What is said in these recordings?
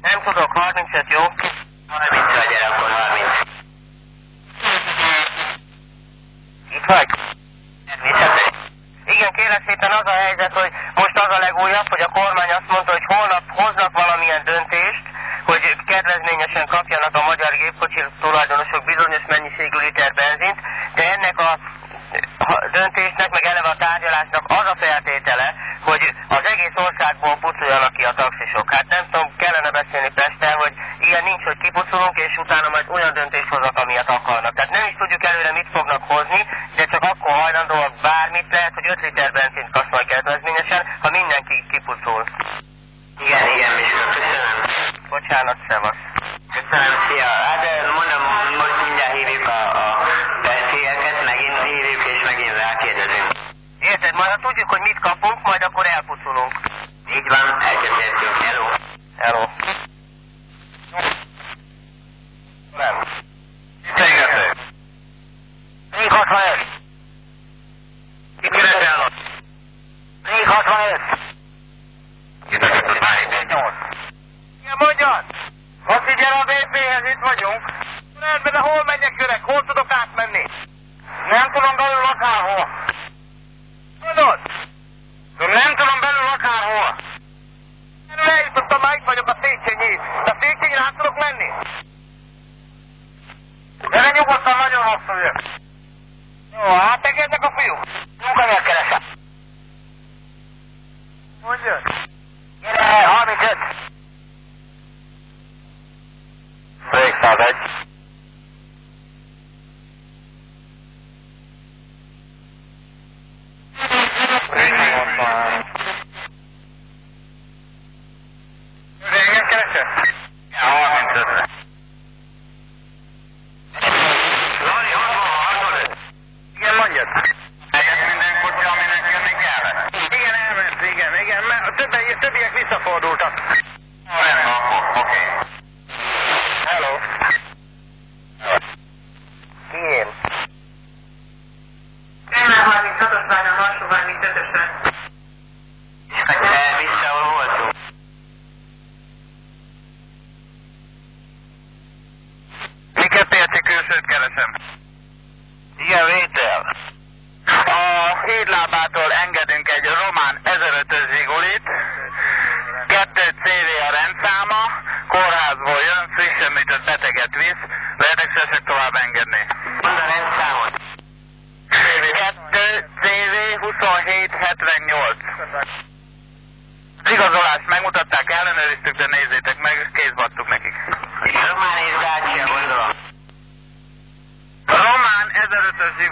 Nem tudok, 35 jó? 30 a gyerekkor, 30. Itt vagy? Igen, kérlek szépen az a helyzet, hogy most az a legújabb, hogy a kormány azt mondta, hogy holnap hoznak valamilyen döntést, hogy kedvezményesen kapjanak a magyar gépkocsi tulajdonosok bizonyos mennyiségű liter benzint, de ennek a döntésnek, meg eleve a tárgyalásnak az a feltét, hogy az egész országból pucoljanak ki a taxisok. Hát nem tudom, kellene beszélni Pestel, hogy ilyen nincs, hogy kipucolunk, és utána majd olyan döntés hoznak, amilyet akarnak. Tehát nem is tudjuk előre, mit fognak hozni, de csak akkor hajlandóak bármit lehet, hogy 5 liter benzint kapsz majd kedvezményesen, ha mindenki kipucol. Igen, igen, Mista, köszönöm. Bocsánat, szevasz. Köszönöm, szia. Hát, করে আর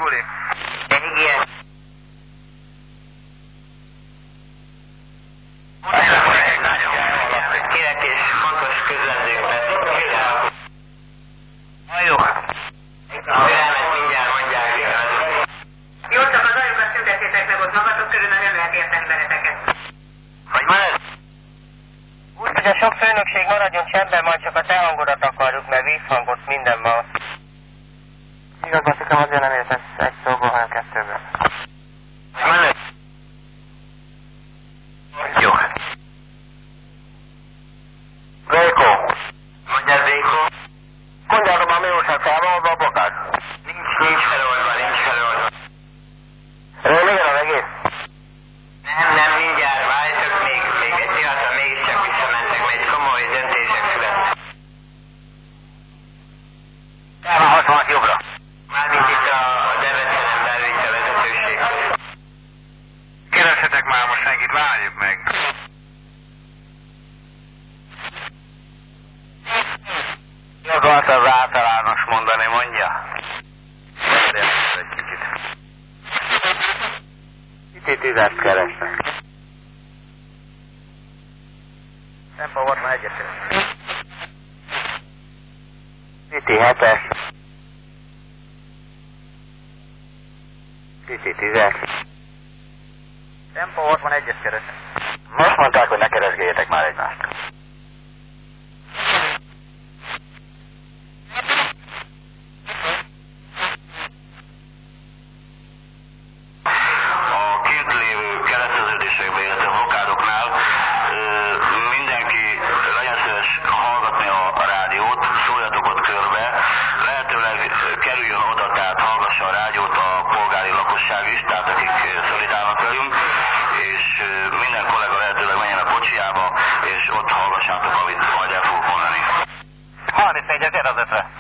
絞れ。Süti 7-es, Süti 10-es. Tempó 61-es keres. Most mondták, hogy ne keresgéljetek már egymást. fallecer, doctora.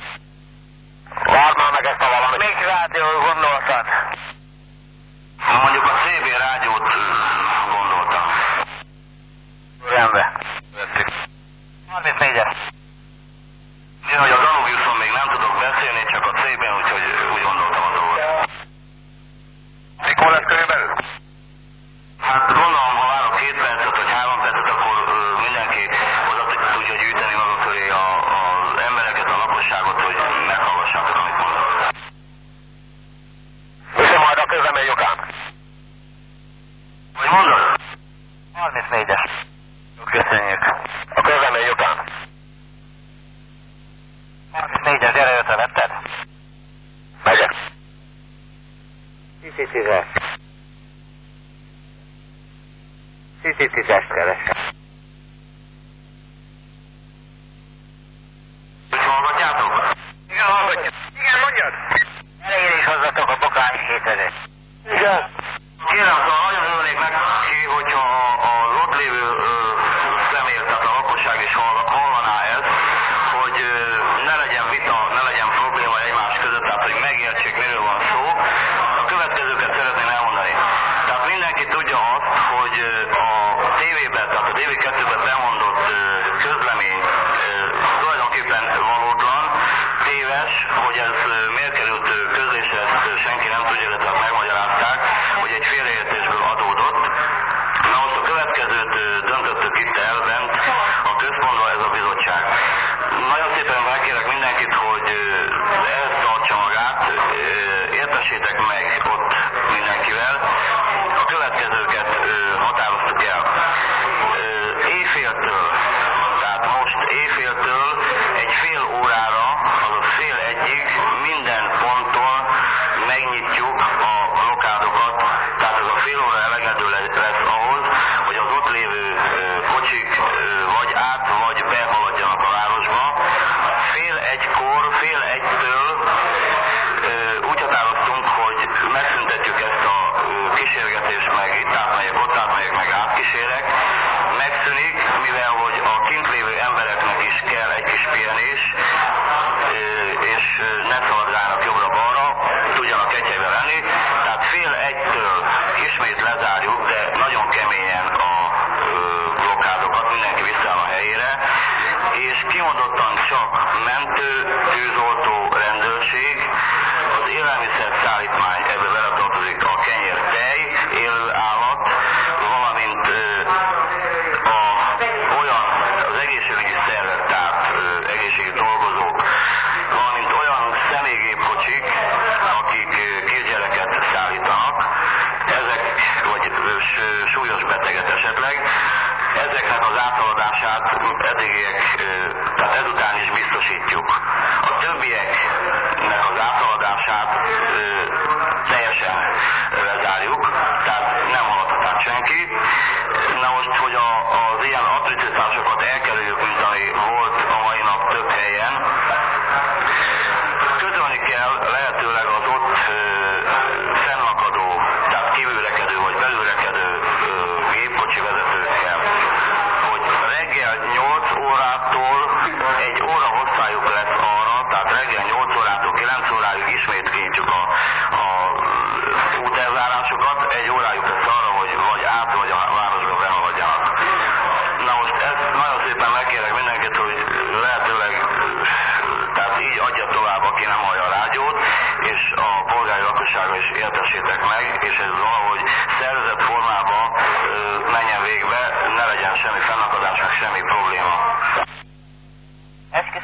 négyes, gyere jöttem, vetted? Megyek. Cici tízes. Cici tízest keresem.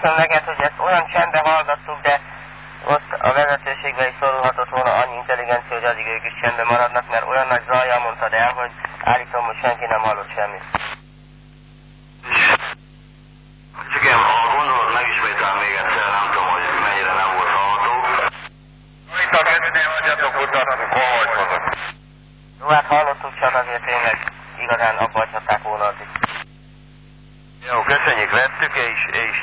köszönöm neked, hogy ezt olyan csendben hallgattuk, de ott a vezetőségbe is szorulhatott volna annyi intelligencia, hogy addig ők is csendben maradnak, mert olyan nagy zajjal mondtad el, hogy állítom, hogy senki nem hallott semmit. Hát Igen, ha gondolod, megismétel még egyszer, nem tudom, hogy mennyire nem volt hallható. Itt a kezdnél hagyjatok utat, komolykodok. Jó, hát hallottuk csak azért tényleg igazán abba hagyhatták volna az is. Jó, köszönjük, vettük, és, és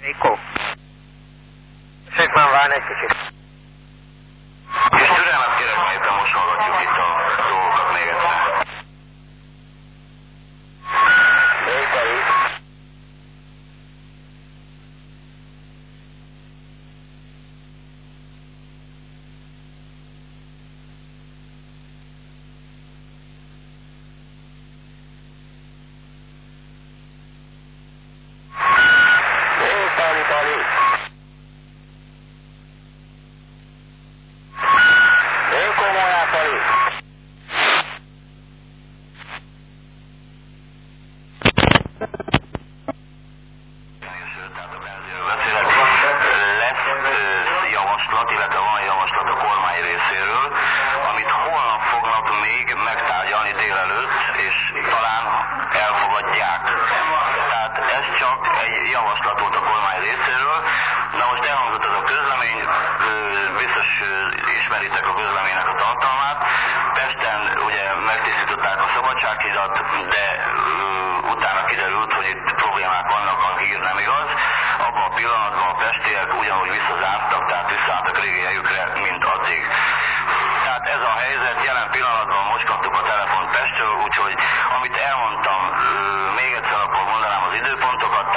Děkuji. Řekl vám vánek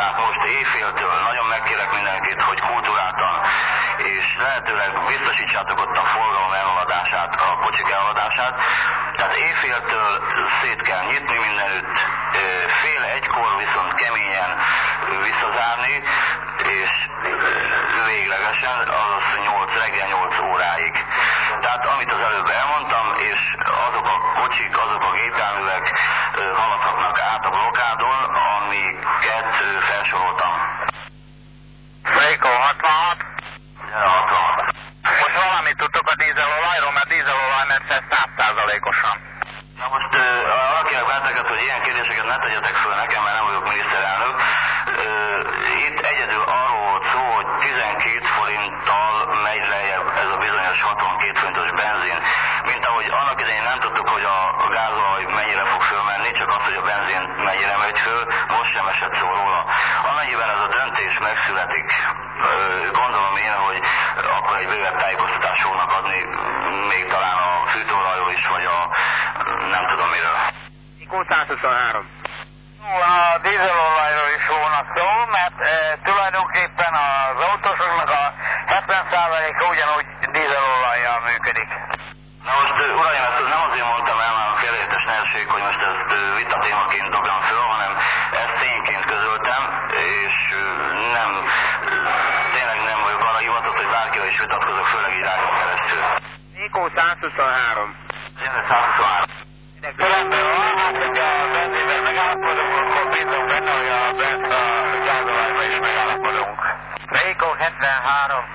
tehát most éjféltől nagyon megkérek mindenkit, hogy kultúráltan és lehetőleg biztosítsátok ott a forgalom elhaladását, a kocsik elhaladását. Tehát éjféltől szét kell nyitni mindenütt, fél egykor viszont keményen visszazárni, és véglegesen az 8, reggel 8 óráig. Tehát amit az előbb elmondtam, és azok a kocsik, azok a gépjárművek haladhatnak át a blokádon, amiket ö, felsoroltam. Melyikó 66? Gyere, 66. Most valamit tudtok a dízelolajról, mert dízelolaj fel százszázalékosan. Na most uh, arra kérek benneteket, hogy ilyen kérdéseket ne tegyetek föl nekem, mert nem 23. A dízelolajról is volna szó, mert e, tulajdonképpen az autósoknak a 70%-a ugyanúgy dízelolajjal működik. Na most, eh, uraim, hát ezt nem azért mondtam el, mert félreértés ne essék, hogy most ezt eh, vita témaként dobjam föl, hanem ezt tényként közöltem, és nem, tényleg nem vagyok arra hivatott, hogy bárkivel is vitatkozok, főleg így rákon keresztül. Ékó 123. 123. 73?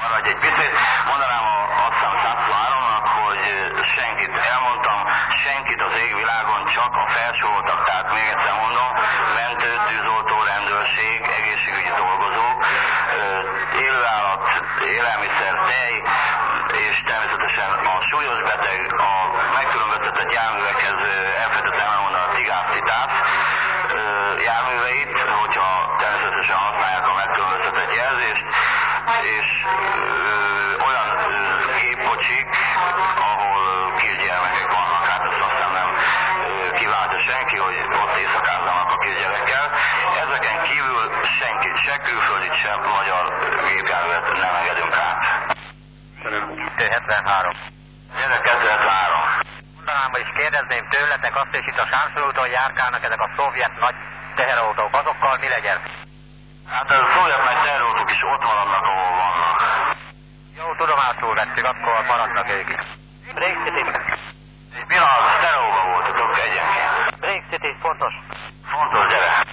Maradj egy picit, mondanám a, azt hiszem 123-nak, hogy senkit elmondtam, senkit az égvilágon, csak a felsoroltak, tehát még egyszer mondom, mentő, 2003. Jövök 2003. Mondanám, és kérdezném tőletek azt, és itt a Sámsor járkálnak ezek a szovjet nagy teherautók. Azokkal mi legyen? Hát a szovjet nagy teherautók is ott maradnak, ahol vannak. Jó, tudomásul vettük, akkor maradnak ők is. Break City. És mi az? Stereóba voltatok egyenként. Break City, fontos. Fontos, gyere.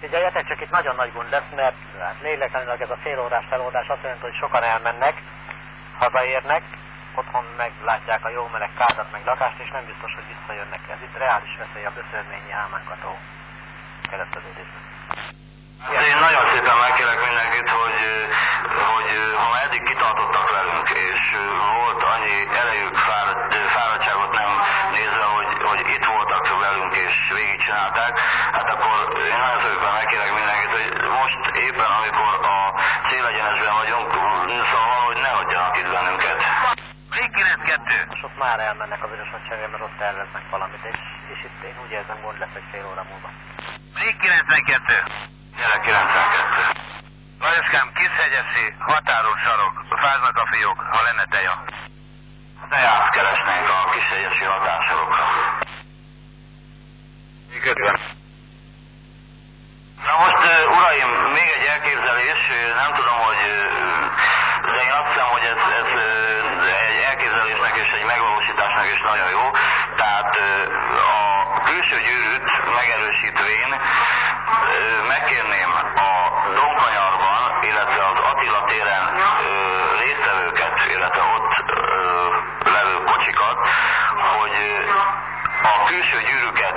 Figyeljetek, csak itt nagyon nagy gond lesz, mert hát lélektanilag ez a félórás felódás azt jelenti, hogy sokan elmennek, hazaérnek, otthon meglátják a jó meleg kádat, meg lakást, és nem biztos, hogy visszajönnek. Ez itt reális veszély a böszörményi álmánkató kereszteződésben. Hát én nagyon szépen megkérek mindenkit, hogy, hogy ha eddig kitartottak velünk, és volt annyi erejük, fáradt, fáradtságot nem nézve, hogy, hogy itt voltak velünk, és végigcsinálták, hát akkor én nagyon szépen megkérek mindenkit, hogy most éppen, amikor a célegyenesben vagyunk, szóval, hogy ne hagyjanak itt bennünket. Még 92. Most ott már elmennek a vörös hadsereg, mert ott terveznek valamit, és, és itt én úgy érzem, gond lesz egy fél óra múlva. Még 92. Gyere 92. Lajoskám, Kiszhegyeszi, határos sarok, fáznak a fiók, ha lenne teja. Teját keresnénk a kisegyesi hatásokra. Még 50. Na most, uh, uraim, még egy elképzelés, nem tudom, hogy, de én azt hiszem, hogy ez, ez egy elképzelésnek és egy megvalósításnak is nagyon jó. Tehát a külső gyűrűt megerősítvén megkérném a Donkanyarban, illetve az Attila téren résztvevőket, illetve ott levő kocsikat, hogy a külső gyűrűket,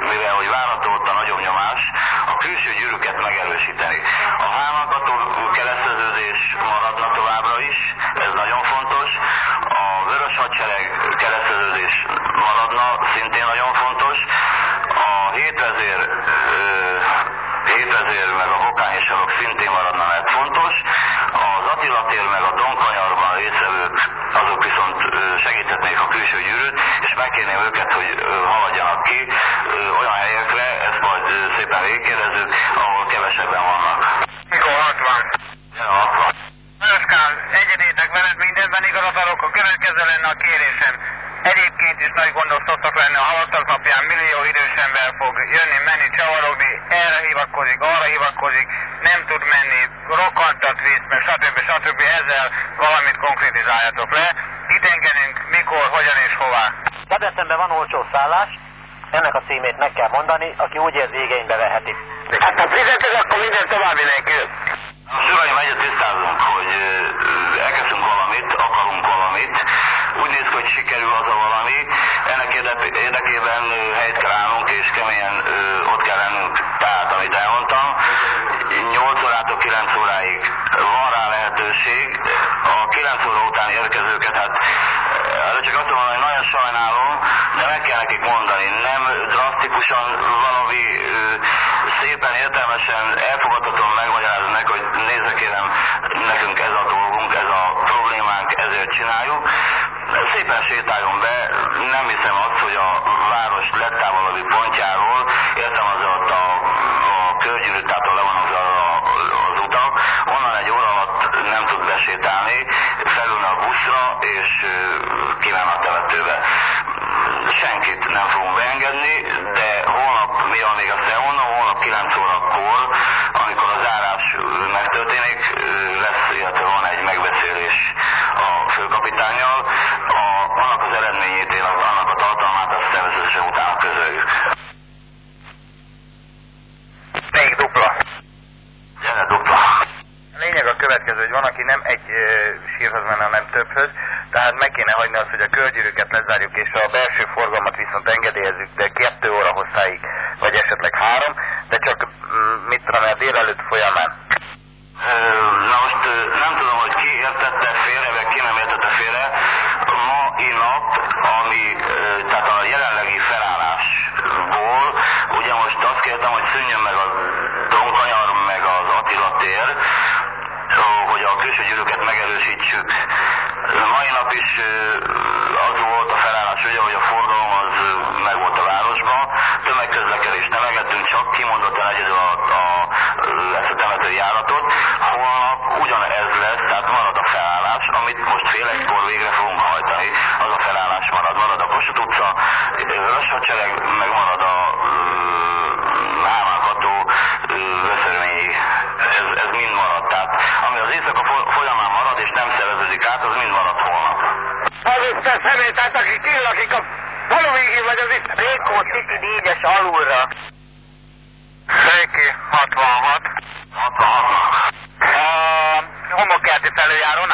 mivel hogy várható ott a nagyobb nyomás, a külső gyűrűket megerősíteni. A hálmakató kereszteződés maradna szintén maradna, mert fontos. Az Attila tér meg a Donkanyarban részevők, azok viszont segíthetnék a külső gyűrűt, és megkérném őket, hogy haladjanak ki olyan helyekre, ezt majd szépen végigkérdezzük, ahol kevesebben vannak. Mikor 60. Ja, 60. Lajoskám, egyedétek veled mindenben igazat adok, a következő lenne a kérésem. Egyébként is nagy gondok szoktak lenni, a halottak napján millió idős ember fog jönni, menni, csavarogni, erre hivatkozik, arra hivatkozik, nem tud menni, rokkantat visz, meg stb. stb. Ezzel valamit konkrétizáljatok le. Itt engedünk, mikor, hogyan és hová. Debrecenben van olcsó szállás, ennek a címét meg kell mondani, aki úgy érzi igénybe veheti. Hát ha fizeted, akkor minden további nélkül. Uraim, egyet tisztázunk, hogy elkezdünk valamit, akarunk valamit, úgy hogy sikerül az a valami, ennek érde- érdekében helyt és keményen ott kell lennünk. Tehát, amit elmondtam, 8 órától 9 óráig van rá lehetőség, a 9 óra után érkezőket, hát előbb csak azt mondom, hogy nagyon sajnálom, de meg kell nekik mondani, nem drasztikusan valami szépen értelmesen elfogadhatóan megmagyarázni meg, hogy nézze kérem, nekünk ez a dolgunk, ez a problémánk, ezért csináljuk. Szépen sétáljon be, nem hiszem azt, hogy a város legtávolabbi pontjáról, következő, hogy van, aki nem egy ö, sírhoz menne, hanem többhöz, tehát meg kéne hagyni azt, hogy a körgyűrűket lezárjuk, és a belső forgalmat viszont engedélyezzük, de kettő óra hosszáig, vagy esetleg három, de csak, mm, mit tudom, a délelőtt folyamán. Na most nem tudom, hogy ki értette félre, vagy ki nem értette félre. Mai nap, ami, tehát a jelenlegi felállásból, ugye most azt kértem, hogy szűnjön meg a Donkanyar, meg az Attila tér, hogy a külső gyűrűket megerősítsük. Mai nap is az volt a felállás, ugye, hogy a forgalom az meg volt a városban, tömegközlekedést nem engedtünk, csak kimondottan egyedül a, a szemét, hát aki killakik a falu végén vagy az itt. Rékó City 4-es alulra. Széki 66. 66. A homokkerti felüljáron